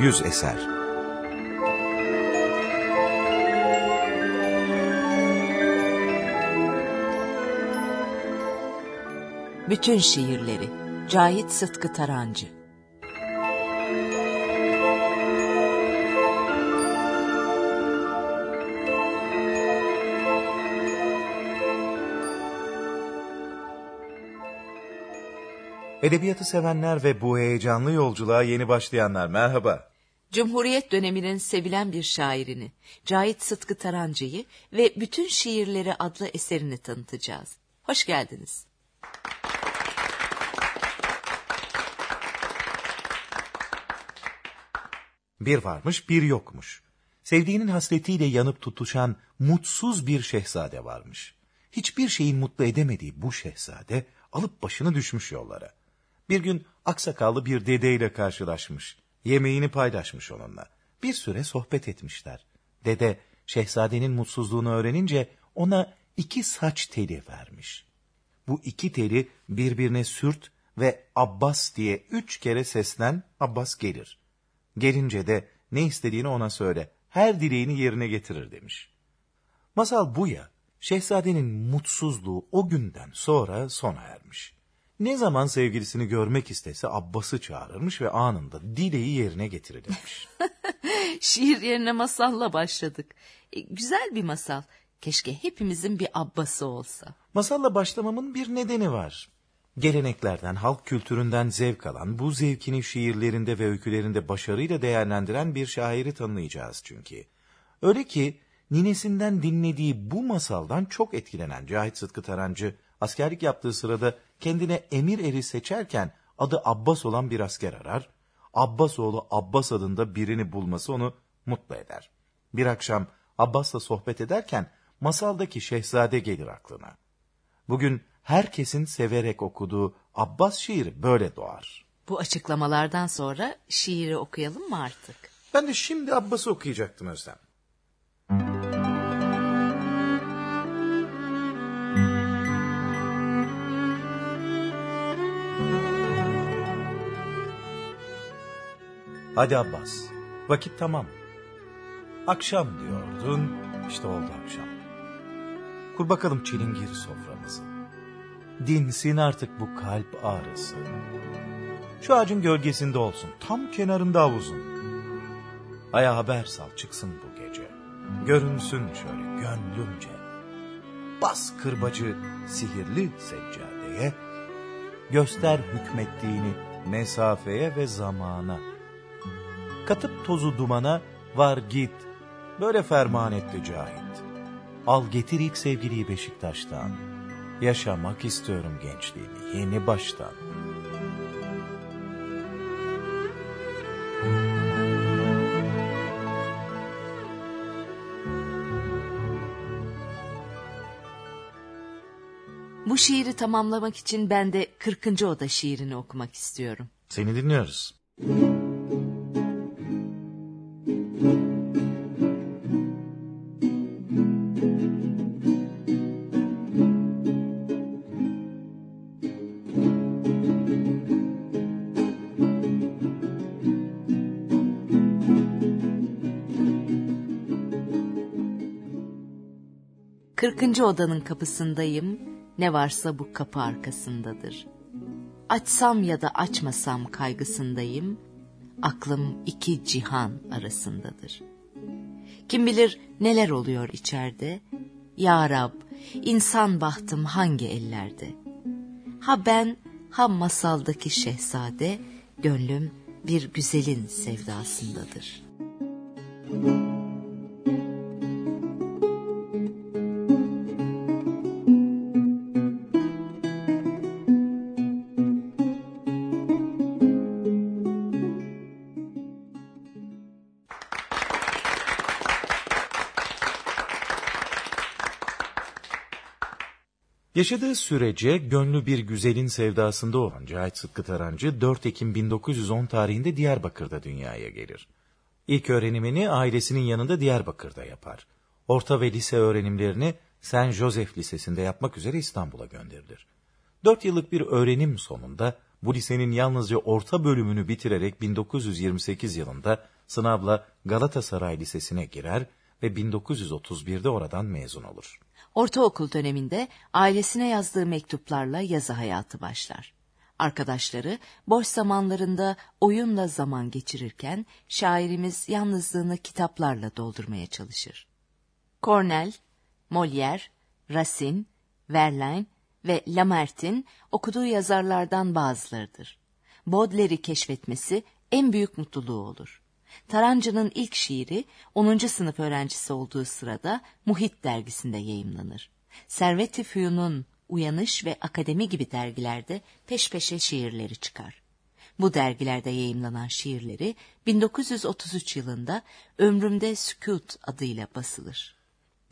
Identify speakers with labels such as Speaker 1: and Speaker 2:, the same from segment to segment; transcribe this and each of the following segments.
Speaker 1: Yüz Eser
Speaker 2: Bütün şiirleri Cahit Sıtkı Tarancı
Speaker 1: Edebiyatı sevenler ve bu heyecanlı yolculuğa yeni başlayanlar merhaba.
Speaker 2: Cumhuriyet döneminin sevilen bir şairini, Cahit Sıtkı Tarancı'yı ve bütün şiirleri adlı eserini tanıtacağız. Hoş geldiniz.
Speaker 1: Bir varmış bir yokmuş. Sevdiğinin hasretiyle yanıp tutuşan mutsuz bir şehzade varmış. Hiçbir şeyin mutlu edemediği bu şehzade alıp başını düşmüş yollara. Bir gün aksakallı bir dedeyle karşılaşmış. Yemeğini paylaşmış onunla. Bir süre sohbet etmişler. Dede şehzadenin mutsuzluğunu öğrenince ona iki saç teli vermiş. Bu iki teli birbirine sürt ve Abbas diye üç kere seslen Abbas gelir. Gelince de ne istediğini ona söyle. Her dileğini yerine getirir demiş. Masal bu ya. Şehzadenin mutsuzluğu o günden sonra sona ermiş. Ne zaman sevgilisini görmek istese Abbas'ı çağırırmış ve anında dileği yerine getirirmiş.
Speaker 2: Şiir yerine masalla başladık. E, güzel bir masal. Keşke hepimizin bir abbası olsa.
Speaker 1: Masalla başlamamın bir nedeni var. Geleneklerden, halk kültüründen zevk alan, bu zevkini şiirlerinde ve öykülerinde başarıyla değerlendiren bir şairi tanıyacağız çünkü. Öyle ki ninesinden dinlediği bu masaldan çok etkilenen Cahit Sıtkı Tarancı, askerlik yaptığı sırada kendine emir eri seçerken adı Abbas olan bir asker arar. Abbas oğlu Abbas adında birini bulması onu mutlu eder. Bir akşam Abbas'la sohbet ederken masaldaki şehzade gelir aklına. Bugün herkesin severek okuduğu Abbas şiiri böyle doğar.
Speaker 2: Bu açıklamalardan sonra şiiri okuyalım mı artık?
Speaker 1: Ben de şimdi Abbas'ı okuyacaktım Özlem. Hadi Abbas, vakit tamam. Akşam diyordun, işte oldu akşam. Kur bakalım çilingir soframızı. Dinsin artık bu kalp ağrısı. Şu ağacın gölgesinde olsun, tam kenarında havuzun. Aya haber sal çıksın bu gece. Görünsün şöyle gönlümce. Bas kırbacı sihirli seccadeye. Göster hükmettiğini mesafeye ve zamana. Katıp tozu dumana var git. Böyle ferman etti Cahit. Al getir ilk sevgiliyi Beşiktaş'tan. Yaşamak istiyorum gençliğimi yeni baştan.
Speaker 2: Bu şiiri tamamlamak için ben de 40. oda şiirini okumak istiyorum.
Speaker 1: Seni dinliyoruz.
Speaker 2: Kırkıncı odanın kapısındayım, ne varsa bu kapı arkasındadır. Açsam ya da açmasam kaygısındayım, aklım iki cihan arasındadır. Kim bilir neler oluyor içeride, Ya Rab, insan bahtım hangi ellerde? Ha ben, ha masaldaki şehzade, gönlüm bir güzelin sevdasındadır.
Speaker 1: Yaşadığı sürece gönlü bir güzelin sevdasında olan Cahit Sıtkı Tarancı 4 Ekim 1910 tarihinde Diyarbakır'da dünyaya gelir. İlk öğrenimini ailesinin yanında Diyarbakır'da yapar. Orta ve lise öğrenimlerini Saint Joseph Lisesi'nde yapmak üzere İstanbul'a gönderilir. Dört yıllık bir öğrenim sonunda Bu lisenin yalnızca orta bölümünü bitirerek 1928 yılında sınavla Galatasaray Lisesi'ne girer ve 1931'de oradan mezun olur.
Speaker 2: Ortaokul döneminde ailesine yazdığı mektuplarla yazı hayatı başlar. Arkadaşları boş zamanlarında oyunla zaman geçirirken şairimiz yalnızlığını kitaplarla doldurmaya çalışır. Cornell, Molière, Racine, Verlaine ve Lamartine okuduğu yazarlardan bazılarıdır. Baudelaire'i keşfetmesi en büyük mutluluğu olur. Tarancı'nın ilk şiiri 10. sınıf öğrencisi olduğu sırada Muhit dergisinde yayımlanır. Servet-i Fünun'un Uyanış ve Akademi gibi dergilerde peş peşe şiirleri çıkar. Bu dergilerde yayımlanan şiirleri 1933 yılında Ömrümde Sükut adıyla basılır.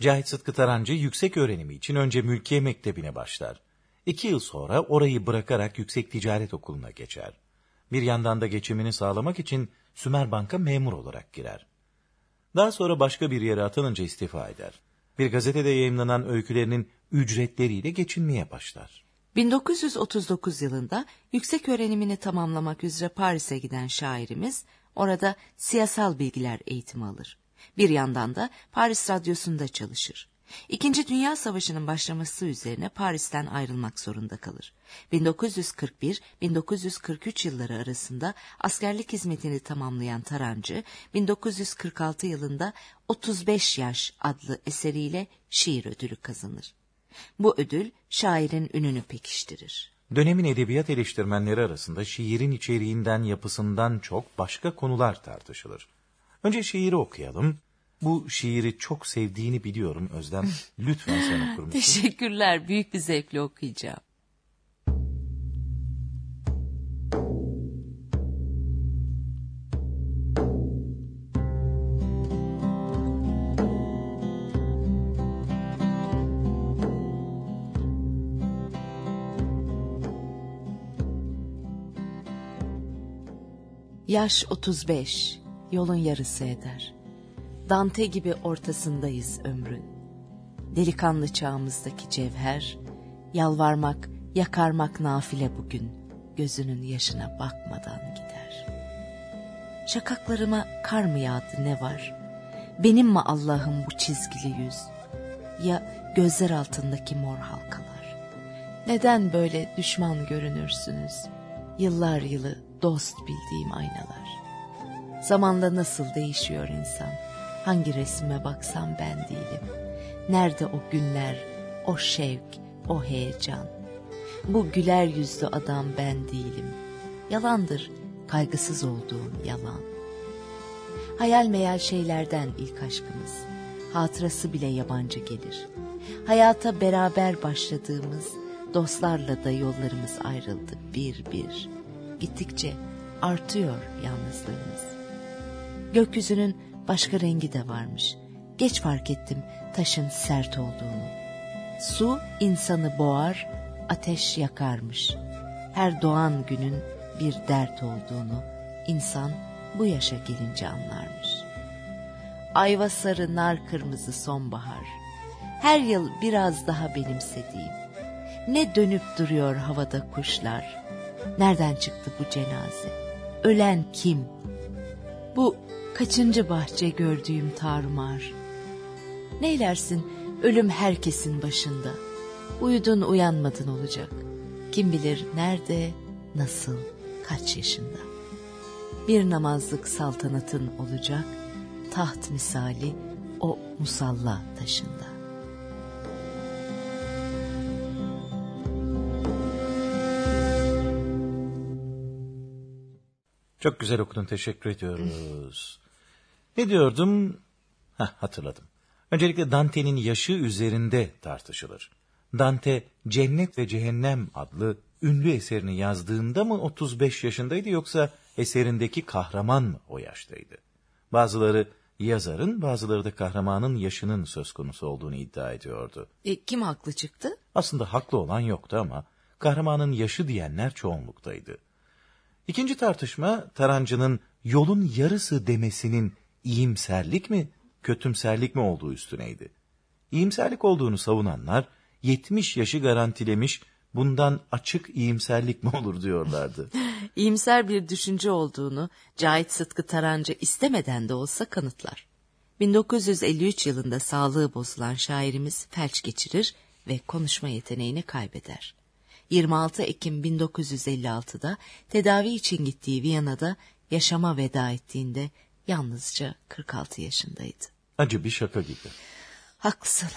Speaker 1: Cahit Sıtkı Tarancı yüksek öğrenimi için önce Mülkiye Mektebi'ne başlar. İki yıl sonra orayı bırakarak Yüksek Ticaret Okulu'na geçer. Bir yandan da geçimini sağlamak için Sümer Bank'a memur olarak girer. Daha sonra başka bir yere atanınca istifa eder. Bir gazetede yayımlanan öykülerinin ücretleriyle geçinmeye başlar.
Speaker 2: 1939 yılında yüksek öğrenimini tamamlamak üzere Paris'e giden şairimiz orada siyasal bilgiler eğitimi alır. Bir yandan da Paris Radyosu'nda çalışır. İkinci Dünya Savaşı'nın başlaması üzerine Paris'ten ayrılmak zorunda kalır. 1941-1943 yılları arasında askerlik hizmetini tamamlayan Tarancı, 1946 yılında 35 Yaş adlı eseriyle şiir ödülü kazanır. Bu ödül şairin ününü pekiştirir.
Speaker 1: Dönemin edebiyat eleştirmenleri arasında şiirin içeriğinden, yapısından çok başka konular tartışılır. Önce şiiri okuyalım. Bu şiiri çok sevdiğini biliyorum Özlem. Lütfen sen okur musun?
Speaker 2: Teşekkürler. Büyük bir zevkle okuyacağım. Yaş 35, yolun yarısı eder. Dante gibi ortasındayız ömrün. Delikanlı çağımızdaki cevher, yalvarmak, yakarmak nafile bugün, gözünün yaşına bakmadan gider. Şakaklarıma kar mı yağdı ne var? Benim mi Allah'ım bu çizgili yüz? Ya gözler altındaki mor halkalar? Neden böyle düşman görünürsünüz? Yıllar yılı dost bildiğim aynalar. Zamanla nasıl değişiyor insan? Hangi resme baksam ben değilim. Nerede o günler, o şevk, o heyecan? Bu güler yüzlü adam ben değilim. Yalandır kaygısız olduğum yalan. Hayal meyal şeylerden ilk aşkımız. Hatırası bile yabancı gelir. Hayata beraber başladığımız dostlarla da yollarımız ayrıldı bir bir. Gittikçe artıyor yalnızlığımız. Gökyüzünün başka rengi de varmış. Geç fark ettim taşın sert olduğunu. Su insanı boğar, ateş yakarmış. Her doğan günün bir dert olduğunu insan bu yaşa gelince anlarmış. Ayva sarı nar kırmızı sonbahar. Her yıl biraz daha benimsediğim. Ne dönüp duruyor havada kuşlar. Nereden çıktı bu cenaze? Ölen kim? Bu kaçıncı bahçe gördüğüm tarumar. Neylersin ölüm herkesin başında. Uyudun uyanmadın olacak. Kim bilir nerede, nasıl, kaç yaşında. Bir namazlık saltanatın olacak, taht misali o musalla taşında.
Speaker 1: Çok güzel okudun, teşekkür ediyoruz. Ne diyordum? Heh, hatırladım. Öncelikle Dante'nin yaşı üzerinde tartışılır. Dante, Cennet ve Cehennem adlı ünlü eserini yazdığında mı 35 yaşındaydı yoksa eserindeki kahraman mı o yaştaydı? Bazıları yazarın, bazıları da kahramanın yaşının söz konusu olduğunu iddia ediyordu.
Speaker 2: E, kim haklı çıktı?
Speaker 1: Aslında haklı olan yoktu ama kahramanın yaşı diyenler çoğunluktaydı. İkinci tartışma Tarancı'nın yolun yarısı demesinin iyimserlik mi, kötümserlik mi olduğu üstüneydi. İyimserlik olduğunu savunanlar 70 yaşı garantilemiş bundan açık iyimserlik mi olur diyorlardı.
Speaker 2: İyimser bir düşünce olduğunu Cahit Sıtkı Tarancı istemeden de olsa kanıtlar. 1953 yılında sağlığı bozulan şairimiz felç geçirir ve konuşma yeteneğini kaybeder. 26 Ekim 1956'da tedavi için gittiği Viyana'da yaşama veda ettiğinde yalnızca 46 yaşındaydı.
Speaker 1: Acı bir şaka gibi.
Speaker 2: Haklısın.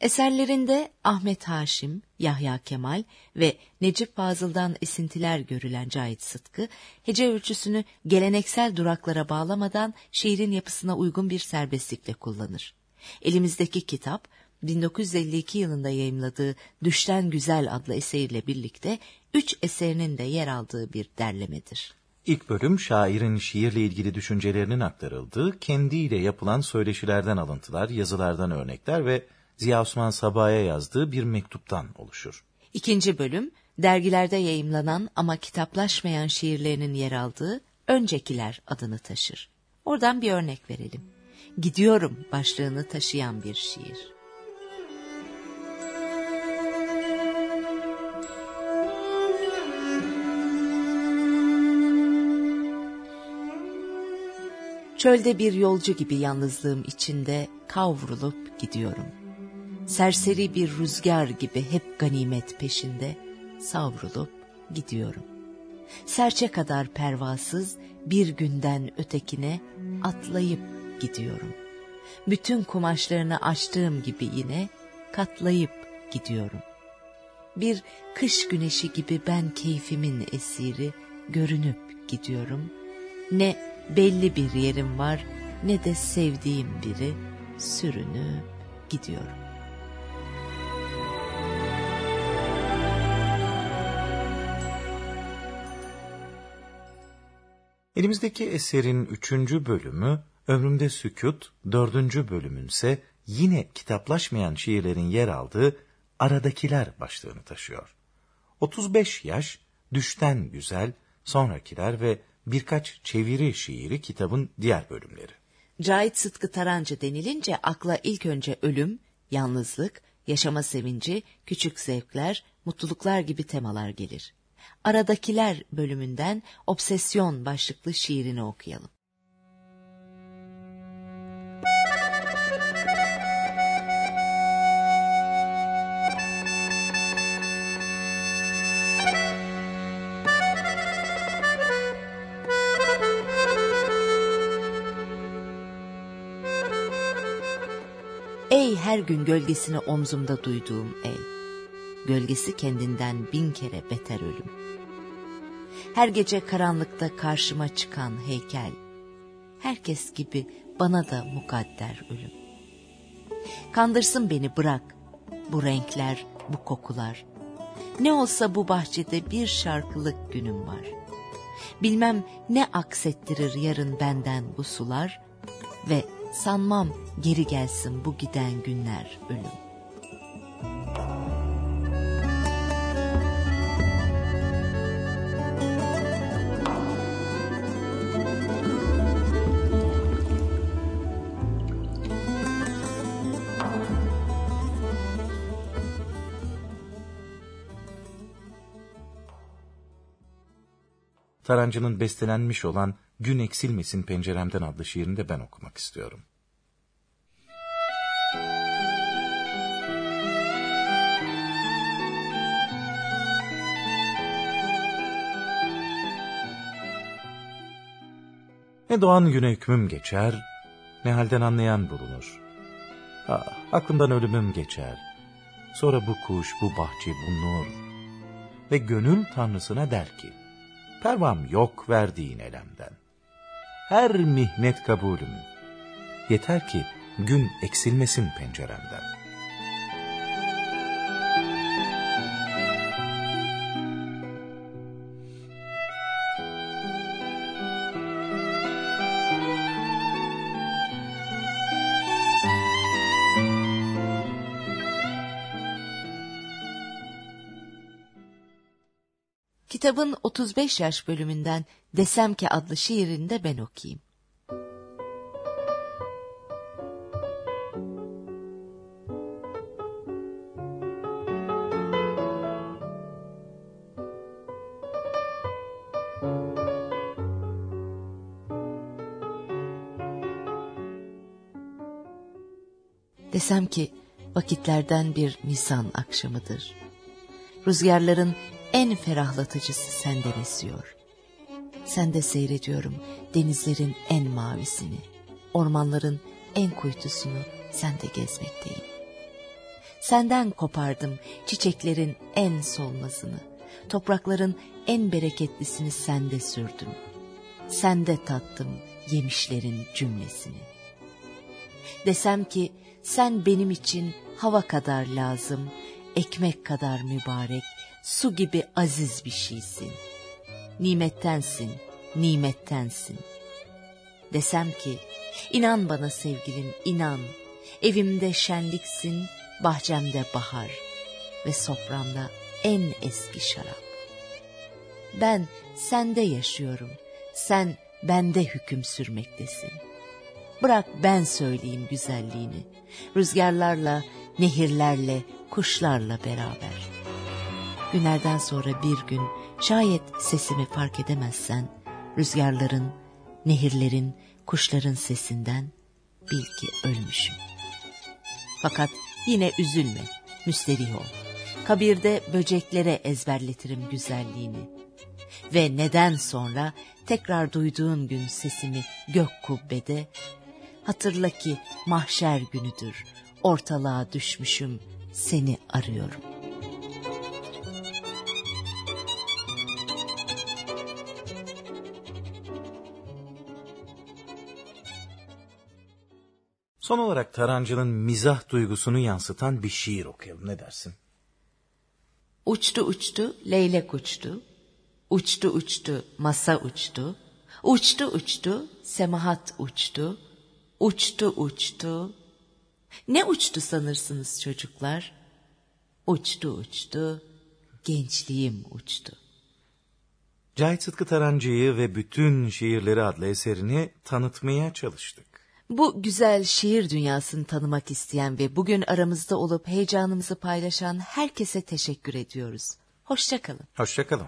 Speaker 2: Eserlerinde Ahmet Haşim, Yahya Kemal ve Necip Fazıl'dan esintiler görülen Cahit Sıtkı, hece ölçüsünü geleneksel duraklara bağlamadan şiirin yapısına uygun bir serbestlikle kullanır. Elimizdeki kitap, 1952 yılında yayımladığı Düşten Güzel adlı eseriyle birlikte üç eserinin de yer aldığı bir derlemedir.
Speaker 1: İlk bölüm şairin şiirle ilgili düşüncelerinin aktarıldığı, kendiyle yapılan söyleşilerden alıntılar, yazılardan örnekler ve Ziya Osman Sabah'a yazdığı bir mektuptan oluşur.
Speaker 2: İkinci bölüm, dergilerde yayımlanan ama kitaplaşmayan şiirlerinin yer aldığı Öncekiler adını taşır. Oradan bir örnek verelim. Gidiyorum başlığını taşıyan bir şiir. Çölde bir yolcu gibi yalnızlığım içinde kavrulup gidiyorum. Serseri bir rüzgar gibi hep ganimet peşinde savrulup gidiyorum. Serçe kadar pervasız bir günden ötekine atlayıp gidiyorum. Bütün kumaşlarını açtığım gibi yine katlayıp gidiyorum. Bir kış güneşi gibi ben keyfimin esiri görünüp gidiyorum. Ne belli bir yerim var ne de sevdiğim biri sürünü gidiyorum.
Speaker 1: Elimizdeki eserin üçüncü bölümü Ömrümde Sükut, dördüncü bölümünse yine kitaplaşmayan şiirlerin yer aldığı Aradakiler başlığını taşıyor. 35 yaş, düşten güzel, sonrakiler ve birkaç çeviri şiiri kitabın diğer bölümleri.
Speaker 2: Cahit Sıtkı Tarancı denilince akla ilk önce ölüm, yalnızlık, yaşama sevinci, küçük zevkler, mutluluklar gibi temalar gelir. Aradakiler bölümünden Obsesyon başlıklı şiirini okuyalım. Her gün gölgesini omzumda duyduğum ey. Gölgesi kendinden bin kere beter ölüm. Her gece karanlıkta karşıma çıkan heykel. Herkes gibi bana da mukadder ölüm. Kandırsın beni bırak. Bu renkler, bu kokular. Ne olsa bu bahçede bir şarkılık günüm var. Bilmem ne aksettirir yarın benden bu sular ve sanmam geri gelsin bu giden günler ölüm.
Speaker 1: Tarancı'nın bestelenmiş olan Gün Eksilmesin Penceremden adlı şiirini de ben okumak istiyorum. Ne doğan güne hükmüm geçer, ne halden anlayan bulunur. Ah, aklımdan ölümüm geçer. Sonra bu kuş, bu bahçe, bu nur. Ve gönül tanrısına der ki, pervam yok verdiğin elemden. Her mihnet kabulüm. Yeter ki gün eksilmesin penceremden.''
Speaker 2: kitabın 35 yaş bölümünden Desem ki adlı şiirini de ben okuyayım. Desem ki vakitlerden bir Nisan akşamıdır. Rüzgarların en ferahlatıcısı senden esiyor. Sende seyrediyorum denizlerin en mavisini, ormanların en kuytusunu sende gezmekteyim. Senden kopardım çiçeklerin en solmazını, toprakların en bereketlisini sende sürdüm. Sende tattım yemişlerin cümlesini. Desem ki sen benim için hava kadar lazım, ekmek kadar mübarek, su gibi aziz bir şeysin. Nimettensin, nimettensin. Desem ki, inan bana sevgilim, inan. Evimde şenliksin, bahçemde bahar ve soframda en eski şarap. Ben sende yaşıyorum, sen bende hüküm sürmektesin. Bırak ben söyleyeyim güzelliğini, rüzgarlarla, nehirlerle, kuşlarla beraber. Günlerden sonra bir gün şayet sesimi fark edemezsen, rüzgarların, nehirlerin, kuşların sesinden bil ki ölmüşüm. Fakat yine üzülme, müsterih ol. Kabirde böceklere ezberletirim güzelliğini. Ve neden sonra tekrar duyduğun gün sesimi gök kubbede, hatırla ki mahşer günüdür, ortalığa düşmüşüm, seni arıyorum.
Speaker 1: Son olarak Tarancı'nın mizah duygusunu yansıtan bir şiir okuyalım ne dersin?
Speaker 2: Uçtu uçtu leylek uçtu, uçtu uçtu masa uçtu, uçtu uçtu semahat uçtu, uçtu uçtu. Ne uçtu sanırsınız çocuklar? Uçtu uçtu, gençliğim uçtu.
Speaker 1: Cahit Sıtkı Tarancı'yı ve bütün şiirleri adlı eserini tanıtmaya çalıştık.
Speaker 2: Bu güzel şiir dünyasını tanımak isteyen ve bugün aramızda olup heyecanımızı paylaşan herkese teşekkür ediyoruz. Hoşçakalın.
Speaker 1: Hoşçakalın.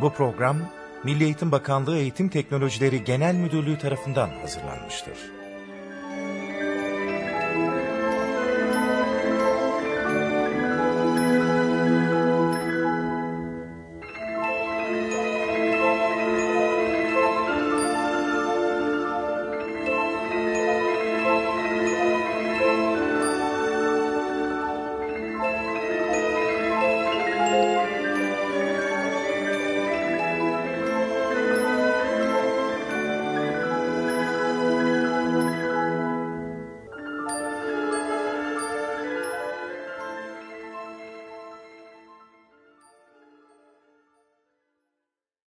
Speaker 1: Bu program Milli Eğitim Bakanlığı Eğitim Teknolojileri Genel Müdürlüğü tarafından hazırlanmıştır.